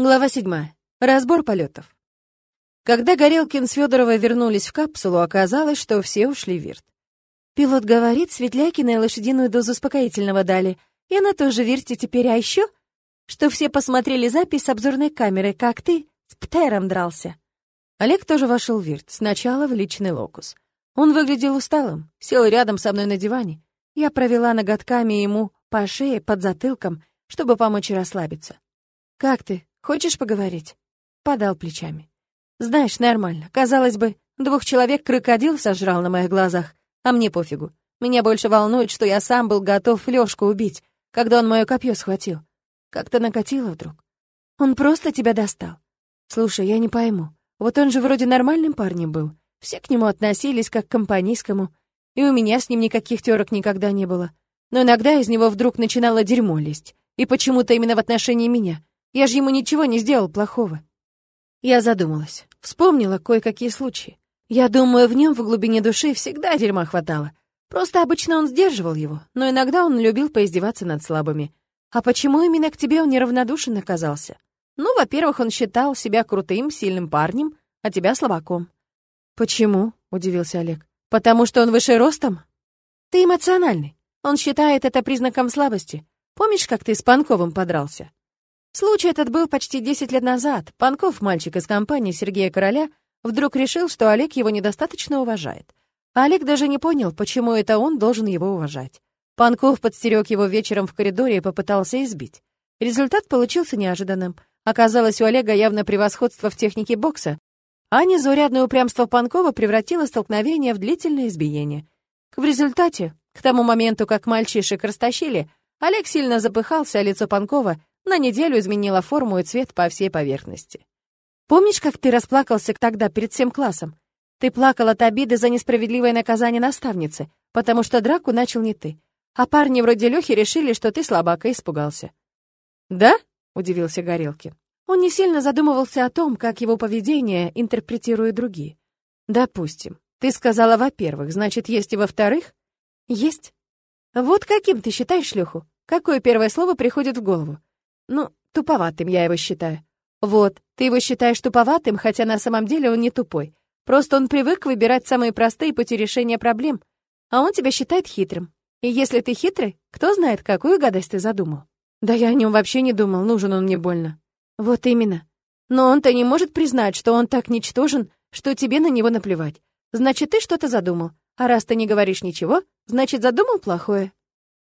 Глава 7. Разбор полетов. Когда Горелкин с Федоровой вернулись в капсулу, оказалось, что все ушли в Вирт. Пилот говорит, Светлякиной лошадиную дозу успокоительного дали, и она тоже Вирте теперь, а еще, что все посмотрели запись с обзорной камеры, как ты с Птером дрался. Олег тоже вошел в Вирт, сначала в личный локус. Он выглядел усталым, сел рядом со мной на диване. Я провела ноготками ему по шее под затылком, чтобы помочь расслабиться. «Как ты?» Хочешь поговорить?» Подал плечами. «Знаешь, нормально. Казалось бы, двух человек крокодил сожрал на моих глазах, а мне пофигу. Меня больше волнует, что я сам был готов Лёшку убить, когда он моё копье схватил. Как-то накатило вдруг. Он просто тебя достал. Слушай, я не пойму. Вот он же вроде нормальным парнем был. Все к нему относились как к компанейскому. И у меня с ним никаких терок никогда не было. Но иногда из него вдруг начинало дерьмо лезть. И почему-то именно в отношении меня. Я же ему ничего не сделал плохого. Я задумалась, вспомнила кое-какие случаи. Я думаю, в нем в глубине души всегда дерьма хватало. Просто обычно он сдерживал его, но иногда он любил поиздеваться над слабыми. А почему именно к тебе он неравнодушен оказался? Ну, во-первых, он считал себя крутым, сильным парнем, а тебя слабаком. Почему? удивился Олег. Потому что он выше ростом? Ты эмоциональный. Он считает это признаком слабости. Помнишь, как ты с Панковым подрался? Случай этот был почти 10 лет назад. Панков, мальчик из компании Сергея Короля, вдруг решил, что Олег его недостаточно уважает. Олег даже не понял, почему это он должен его уважать. Панков подстерег его вечером в коридоре и попытался избить. Результат получился неожиданным. Оказалось, у Олега явно превосходство в технике бокса, а незаурядное упрямство Панкова превратило столкновение в длительное избиение. В результате, к тому моменту, как мальчишек растащили, Олег сильно запыхался, а лицо Панкова на неделю изменила форму и цвет по всей поверхности. Помнишь, как ты расплакался тогда перед всем классом? Ты плакал от обиды за несправедливое наказание наставницы, потому что драку начал не ты. А парни вроде Лёхи решили, что ты слабак и испугался. «Да?» — удивился Горелкин. Он не сильно задумывался о том, как его поведение интерпретируют другие. «Допустим. Ты сказала «во-первых», значит, есть и «во-вторых»?» «Есть». «Вот каким ты считаешь Лёху? Какое первое слово приходит в голову? Ну, туповатым я его считаю. Вот, ты его считаешь туповатым, хотя на самом деле он не тупой. Просто он привык выбирать самые простые пути решения проблем, а он тебя считает хитрым. И если ты хитрый, кто знает, какую гадость ты задумал. Да я о нем вообще не думал, нужен он мне больно. Вот именно. Но он-то не может признать, что он так ничтожен, что тебе на него наплевать. Значит, ты что-то задумал. А раз ты не говоришь ничего, значит, задумал плохое.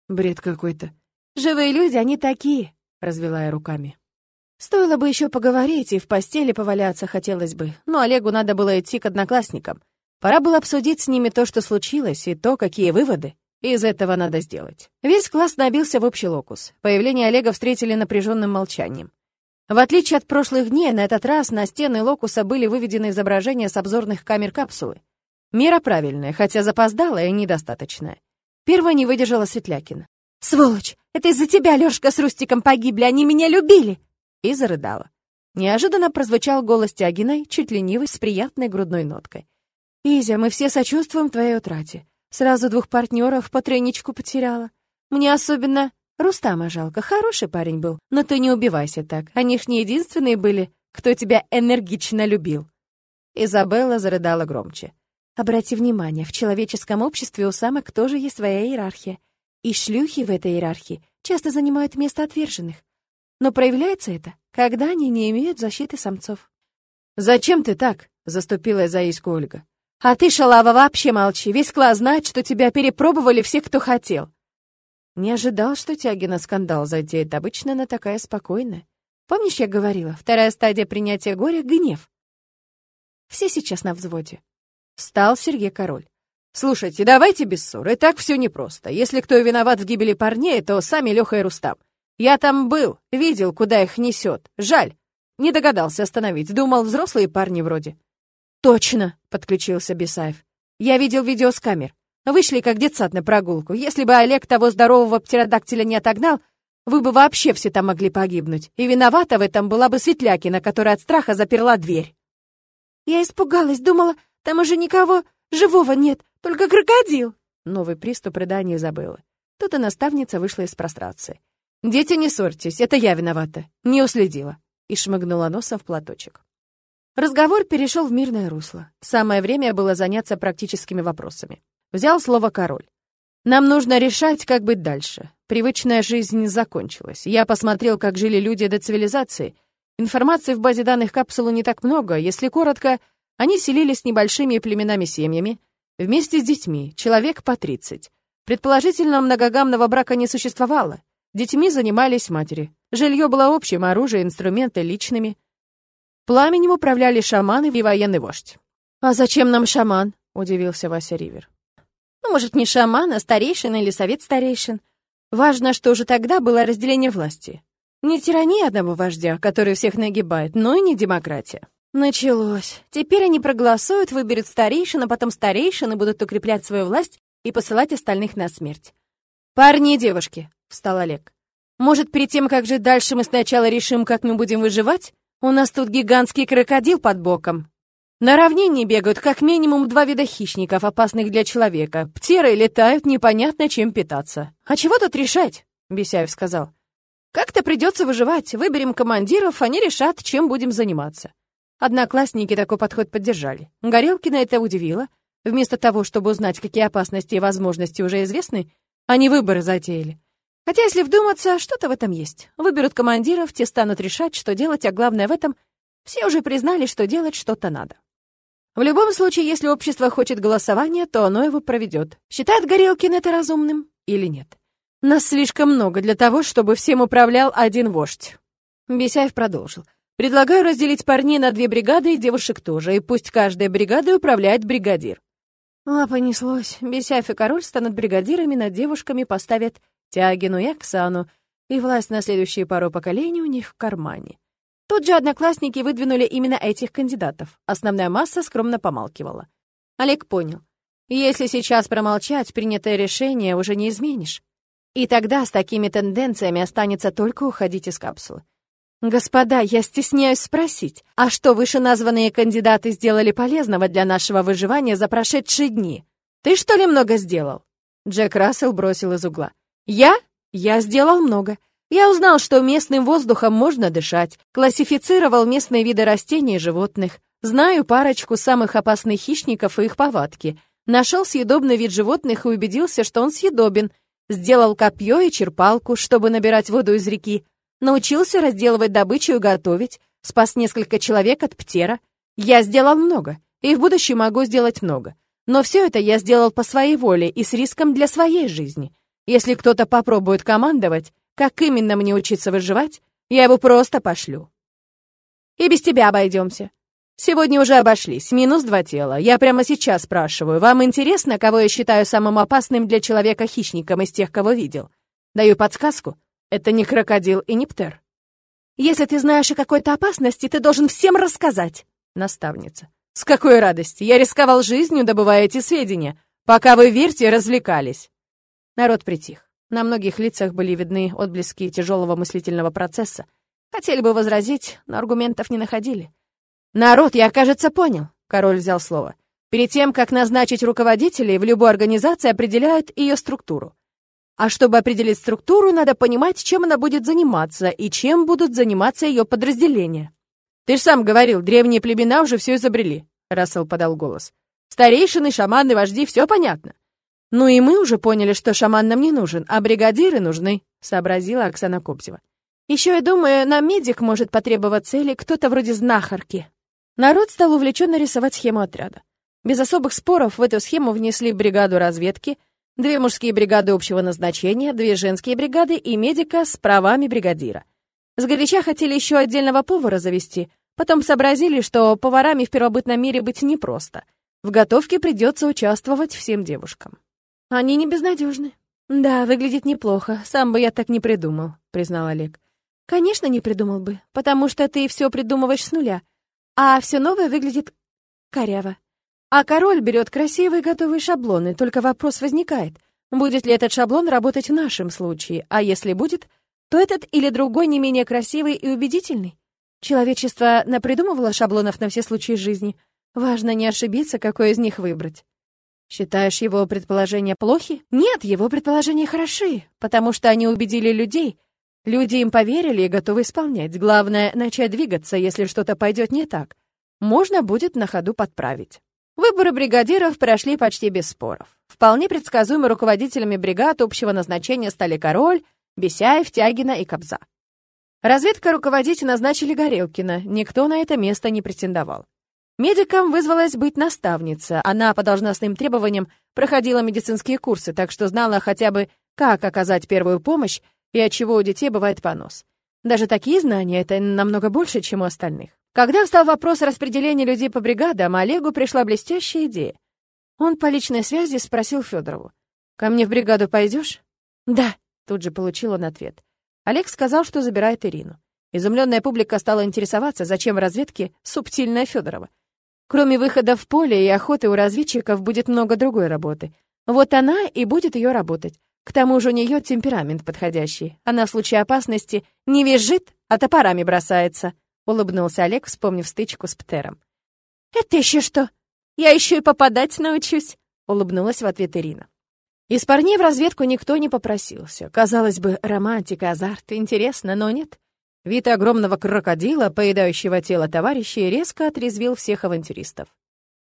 Бред какой-то. Живые люди, они такие. — развела я руками. Стоило бы еще поговорить, и в постели поваляться хотелось бы, но Олегу надо было идти к одноклассникам. Пора было обсудить с ними то, что случилось, и то, какие выводы из этого надо сделать. Весь класс набился в общий локус. Появление Олега встретили напряженным молчанием. В отличие от прошлых дней, на этот раз на стены локуса были выведены изображения с обзорных камер капсулы. Мера правильная, хотя запоздалая и недостаточная. Первая не выдержала Светлякина. «Сволочь! Это из-за тебя Лёшка с Рустиком погибли, они меня любили!» И зарыдала. Неожиданно прозвучал голос Тягиной, чуть ленивый, с приятной грудной ноткой. «Изя, мы все сочувствуем твоей утрате. Сразу двух партнеров по тройничку потеряла. Мне особенно Рустама жалко, хороший парень был, но ты не убивайся так. Они ж не единственные были, кто тебя энергично любил». Изабелла зарыдала громче. «Обрати внимание, в человеческом обществе у самок тоже есть своя иерархия. И шлюхи в этой иерархии часто занимают место отверженных. Но проявляется это, когда они не имеют защиты самцов. «Зачем ты так?» — заступила за Иску Ольга. «А ты, шалава, вообще молчи. Весь класс знает, что тебя перепробовали все, кто хотел». Не ожидал, что тяги на скандал затеет. Обычно она такая спокойная. Помнишь, я говорила, вторая стадия принятия горя — гнев. Все сейчас на взводе. Встал Сергей Король. «Слушайте, давайте без ссор, и так все непросто. Если кто и виноват в гибели парней, то сами Леха и Рустам. Я там был, видел, куда их несет. Жаль. Не догадался остановить, думал, взрослые парни вроде». «Точно!» — подключился Бесаев. «Я видел видео с камер. Вышли как детсад на прогулку. Если бы Олег того здорового птеродактиля не отогнал, вы бы вообще все там могли погибнуть. И виновата в этом была бы Светлякина, которая от страха заперла дверь». «Я испугалась, думала, там уже никого живого нет. Только крокодил!» Новый приступ рыдания забыла. Тут и наставница вышла из прострации. «Дети, не ссорьтесь, это я виновата. Не уследила. и шмыгнула носом в платочек. Разговор перешел в мирное русло. Самое время было заняться практическими вопросами. Взял слово король. «Нам нужно решать, как быть дальше. Привычная жизнь закончилась. Я посмотрел, как жили люди до цивилизации. Информации в базе данных капсулы не так много. Если коротко, они селились небольшими племенами-семьями, вместе с детьми, человек по 30. Предположительно, многогамного брака не существовало. Детьми занимались матери. Жилье было общим, оружие, инструменты личными. Пламенем управляли шаманы и военный вождь. «А зачем нам шаман?» — удивился Вася Ривер. «Ну, может, не шаман, а старейшин или совет старейшин. Важно, что уже тогда было разделение власти. Не тирания одного вождя, который всех нагибает, но и не демократия. Началось. Теперь они проголосуют, выберут старейшин, а потом старейшины будут укреплять свою власть и посылать остальных на смерть. «Парни и девушки», — встал Олег. «Может, перед тем, как жить дальше, мы сначала решим, как мы будем выживать? У нас тут гигантский крокодил под боком. На равнине бегают как минимум два вида хищников, опасных для человека. Птеры летают, непонятно чем питаться. А чего тут решать?» — Бесяев сказал. «Как-то придется выживать. Выберем командиров, они решат, чем будем заниматься». Одноклассники такой подход поддержали. Горелкина это удивило — Вместо того, чтобы узнать, какие опасности и возможности уже известны, они выборы затеяли. Хотя, если вдуматься, что-то в этом есть. Выберут командиров, те станут решать, что делать, а главное в этом — все уже признали, что делать что-то надо. В любом случае, если общество хочет голосования, то оно его проведет. Считает Горелкин это разумным или нет? Нас слишком много для того, чтобы всем управлял один вождь. Бесяев продолжил. Предлагаю разделить парней на две бригады и девушек тоже, и пусть каждая бригада управляет бригадир. А, понеслось. Бесяев и король станут бригадирами, над девушками поставят Тягину и Оксану, и власть на следующие пару поколений у них в кармане. Тут же одноклассники выдвинули именно этих кандидатов. Основная масса скромно помалкивала. Олег понял. Если сейчас промолчать, принятое решение уже не изменишь. И тогда с такими тенденциями останется только уходить из капсулы. «Господа, я стесняюсь спросить, а что вышеназванные кандидаты сделали полезного для нашего выживания за прошедшие дни? Ты что ли много сделал?» Джек Рассел бросил из угла. «Я? Я сделал много. Я узнал, что местным воздухом можно дышать, классифицировал местные виды растений и животных, знаю парочку самых опасных хищников и их повадки, нашел съедобный вид животных и убедился, что он съедобен, сделал копье и черпалку, чтобы набирать воду из реки, Научился разделывать добычу и готовить, спас несколько человек от птера. Я сделал много, и в будущем могу сделать много. Но все это я сделал по своей воле и с риском для своей жизни. Если кто-то попробует командовать, как именно мне учиться выживать, я его просто пошлю. И без тебя обойдемся. Сегодня уже обошлись, минус два тела. Я прямо сейчас спрашиваю, вам интересно, кого я считаю самым опасным для человека хищником из тех, кого видел? Даю подсказку. Это не крокодил и не птер. Если ты знаешь о какой-то опасности, ты должен всем рассказать. Наставница. С какой радости! Я рисковал жизнью, добывая эти сведения, пока вы, верьте, развлекались. Народ притих. На многих лицах были видны отблески тяжелого мыслительного процесса. Хотели бы возразить, но аргументов не находили. «Народ, я, кажется, понял», — король взял слово. «Перед тем, как назначить руководителей, в любой организации определяют ее структуру. А чтобы определить структуру, надо понимать, чем она будет заниматься и чем будут заниматься ее подразделения. Ты же сам говорил, древние племена уже все изобрели, Рассел подал голос. Старейшины, шаманы, вожди, все понятно. Ну и мы уже поняли, что шаман нам не нужен, а бригадиры нужны, сообразила Оксана Копсева. Еще я думаю, нам медик может потребоваться или кто-то вроде знахарки. Народ стал увлеченно рисовать схему отряда. Без особых споров в эту схему внесли бригаду разведки — Две мужские бригады общего назначения, две женские бригады и медика с правами бригадира. С горяча хотели еще отдельного повара завести, потом сообразили, что поварами в первобытном мире быть непросто. В готовке придется участвовать всем девушкам. Они не безнадежны. Да, выглядит неплохо, сам бы я так не придумал, признал Олег. Конечно, не придумал бы, потому что ты все придумываешь с нуля, а все новое выглядит коряво. А король берет красивые готовые шаблоны, только вопрос возникает, будет ли этот шаблон работать в нашем случае, а если будет, то этот или другой не менее красивый и убедительный. Человечество напридумывало шаблонов на все случаи жизни. Важно не ошибиться, какой из них выбрать. Считаешь его предположения плохи? Нет, его предположения хороши, потому что они убедили людей, Люди им поверили и готовы исполнять. Главное — начать двигаться, если что-то пойдет не так. Можно будет на ходу подправить. Выборы бригадиров прошли почти без споров. Вполне предсказуемо руководителями бригад общего назначения стали Король, Бесяев, Тягина и Кобза. Разведка руководить назначили Горелкина, никто на это место не претендовал. Медикам вызвалась быть наставница, она по должностным требованиям проходила медицинские курсы, так что знала хотя бы, как оказать первую помощь и от чего у детей бывает понос. Даже такие знания — это намного больше, чем у остальных. Когда встал вопрос распределения людей по бригадам, Олегу пришла блестящая идея. Он по личной связи спросил Федорову. «Ко мне в бригаду пойдешь?» «Да», — тут же получил он ответ. Олег сказал, что забирает Ирину. Изумленная публика стала интересоваться, зачем разведке субтильная Федорова. Кроме выхода в поле и охоты у разведчиков будет много другой работы. Вот она и будет ее работать. К тому же у нее темперамент подходящий. Она в случае опасности не визжит, а топорами бросается. Улыбнулся Олег, вспомнив стычку с Птером. «Это еще что? Я еще и попадать научусь!» Улыбнулась в ответ Ирина. Из парней в разведку никто не попросился. Казалось бы, романтика, азарт, интересно, но нет. Вид огромного крокодила, поедающего тело товарищей, резко отрезвил всех авантюристов.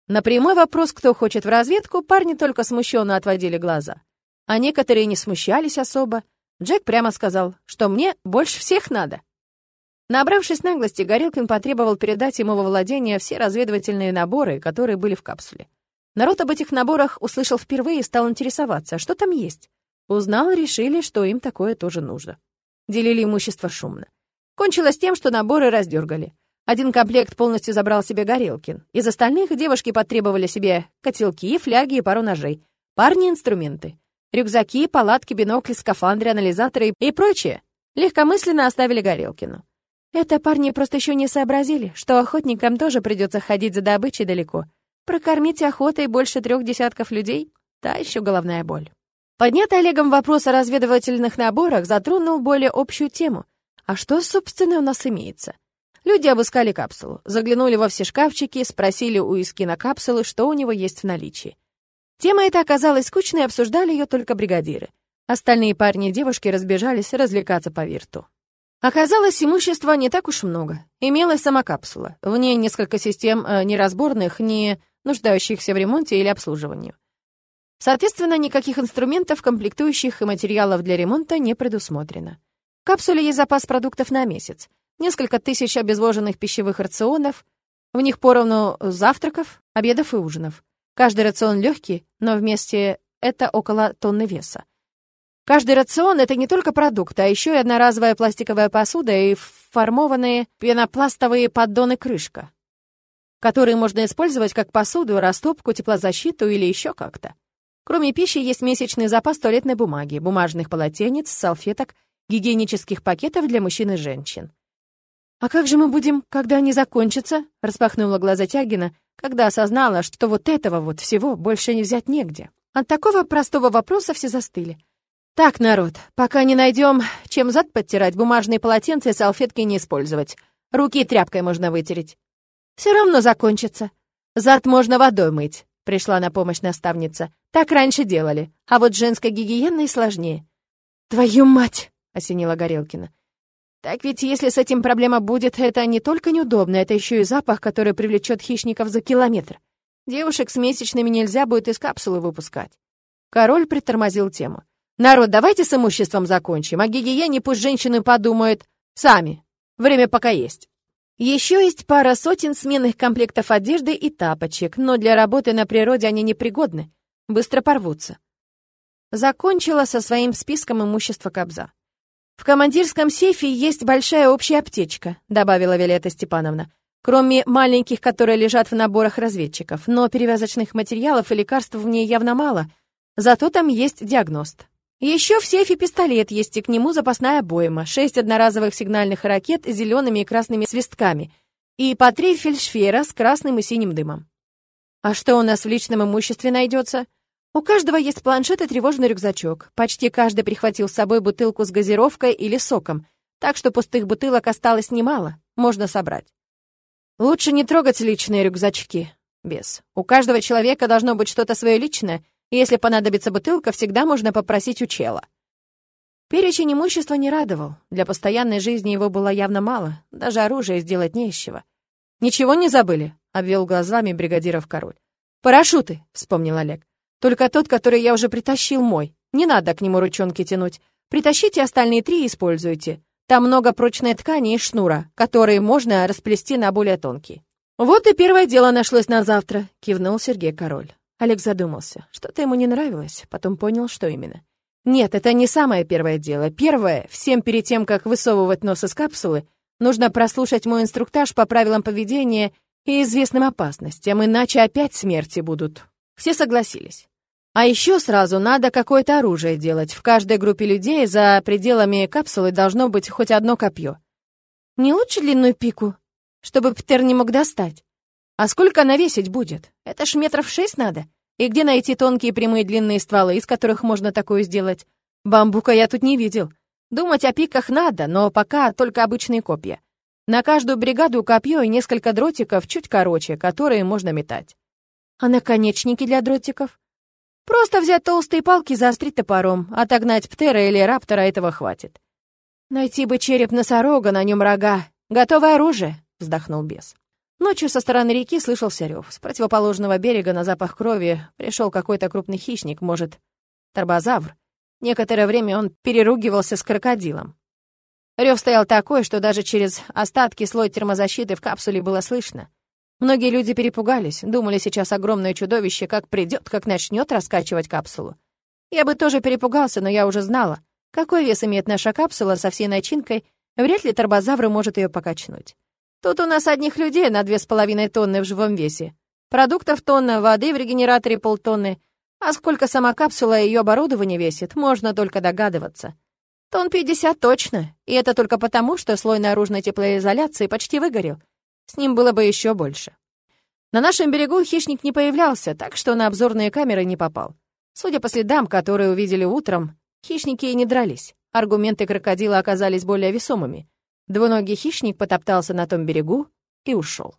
На прямой вопрос, кто хочет в разведку, парни только смущенно отводили глаза. А некоторые не смущались особо. Джек прямо сказал, что мне больше всех надо. Набравшись наглости, Горелкин потребовал передать ему во владение все разведывательные наборы, которые были в капсуле. Народ об этих наборах услышал впервые и стал интересоваться, что там есть. Узнал, решили, что им такое тоже нужно. Делили имущество шумно. Кончилось тем, что наборы раздергали. Один комплект полностью забрал себе Горелкин. Из остальных девушки потребовали себе котелки, фляги и пару ножей. Парни — инструменты. Рюкзаки, палатки, бинокли, скафандры, анализаторы и прочее. Легкомысленно оставили Горелкину. Это парни просто еще не сообразили, что охотникам тоже придется ходить за добычей далеко — Прокормить охотой больше трех десятков людей — та еще головная боль. Поднятый Олегом вопрос о разведывательных наборах затронул более общую тему. А что, собственно, у нас имеется? Люди обыскали капсулу, заглянули во все шкафчики, спросили у Искина капсулы, что у него есть в наличии. Тема эта оказалась скучной, обсуждали ее только бригадиры. Остальные парни и девушки разбежались развлекаться по вирту. Оказалось, имущества не так уж много. Имелась сама капсула. В ней несколько систем э, неразборных, не нуждающихся в ремонте или обслуживании. Соответственно, никаких инструментов, комплектующих и материалов для ремонта не предусмотрено. В капсуле есть запас продуктов на месяц, несколько тысяч обезвоженных пищевых рационов, в них поровну завтраков, обедов и ужинов. Каждый рацион легкий, но вместе это около тонны веса. Каждый рацион — это не только продукт, а еще и одноразовая пластиковая посуда и формованные пенопластовые поддоны крышка которые можно использовать как посуду, растопку, теплозащиту или еще как-то. Кроме пищи есть месячный запас туалетной бумаги, бумажных полотенец, салфеток, гигиенических пакетов для мужчин и женщин. «А как же мы будем, когда они закончатся?» — распахнула глаза Тягина, когда осознала, что вот этого вот всего больше не взять негде. От такого простого вопроса все застыли. «Так, народ, пока не найдем, чем зад подтирать, бумажные полотенца и салфетки не использовать. Руки тряпкой можно вытереть. Все равно закончится. Зад можно водой мыть, пришла на помощь наставница. Так раньше делали, а вот женской гигиеной сложнее. Твою мать, осенила Горелкина. Так ведь если с этим проблема будет, это не только неудобно, это еще и запах, который привлечет хищников за километр. Девушек с месячными нельзя будет из капсулы выпускать. Король притормозил тему. «Народ, давайте с имуществом закончим, а гигиене пусть женщины подумают сами. Время пока есть». Еще есть пара сотен сменных комплектов одежды и тапочек, но для работы на природе они непригодны, быстро порвутся. Закончила со своим списком имущества Кобза. «В командирском сейфе есть большая общая аптечка», добавила Виолетта Степановна, кроме маленьких, которые лежат в наборах разведчиков, но перевязочных материалов и лекарств в ней явно мало, зато там есть диагност. Еще в сейфе пистолет есть, и к нему запасная обойма, шесть одноразовых сигнальных ракет с зелеными и красными свистками и по три фельдшфера с красным и синим дымом. А что у нас в личном имуществе найдется? У каждого есть планшет и тревожный рюкзачок. Почти каждый прихватил с собой бутылку с газировкой или соком, так что пустых бутылок осталось немало, можно собрать. Лучше не трогать личные рюкзачки. Без. У каждого человека должно быть что-то свое личное — если понадобится бутылка, всегда можно попросить у чела. Перечень имущества не радовал. Для постоянной жизни его было явно мало, даже оружие сделать не из чего. «Ничего не забыли?» — обвел глазами бригадиров король. «Парашюты», — вспомнил Олег. «Только тот, который я уже притащил, мой. Не надо к нему ручонки тянуть. Притащите остальные три и используйте. Там много прочной ткани и шнура, которые можно расплести на более тонкий». «Вот и первое дело нашлось на завтра», — кивнул Сергей Король. Олег задумался. Что-то ему не нравилось, потом понял, что именно. Нет, это не самое первое дело. Первое, всем перед тем, как высовывать нос из капсулы, нужно прослушать мой инструктаж по правилам поведения и известным опасностям, иначе опять смерти будут. Все согласились. А еще сразу надо какое-то оружие делать. В каждой группе людей за пределами капсулы должно быть хоть одно копье. Не лучше длинную пику, чтобы Птер не мог достать? А сколько она весить будет? Это ж метров шесть надо. И где найти тонкие прямые длинные стволы, из которых можно такое сделать? Бамбука я тут не видел. Думать о пиках надо, но пока только обычные копья. На каждую бригаду копье и несколько дротиков чуть короче, которые можно метать. А наконечники для дротиков? Просто взять толстые палки, заострить топором, отогнать птера или раптора этого хватит. Найти бы череп носорога, на нем рога. Готовое оружие, вздохнул бес. Ночью со стороны реки слышался рев. С противоположного берега на запах крови пришел какой-то крупный хищник, может, торбозавр. Некоторое время он переругивался с крокодилом. Рев стоял такой, что даже через остатки слой термозащиты в капсуле было слышно. Многие люди перепугались, думали сейчас огромное чудовище, как придет, как начнет раскачивать капсулу. Я бы тоже перепугался, но я уже знала, какой вес имеет наша капсула со всей начинкой, вряд ли торбозавр может ее покачнуть. Тут у нас одних людей на две с половиной тонны в живом весе. Продуктов тонна, воды в регенераторе полтонны. А сколько сама капсула и ее оборудование весит, можно только догадываться. Тон 50 точно, и это только потому, что слой наружной теплоизоляции почти выгорел. С ним было бы еще больше. На нашем берегу хищник не появлялся, так что на обзорные камеры не попал. Судя по следам, которые увидели утром, хищники и не дрались. Аргументы крокодила оказались более весомыми. Двуногий хищник потоптался на том берегу и ушел.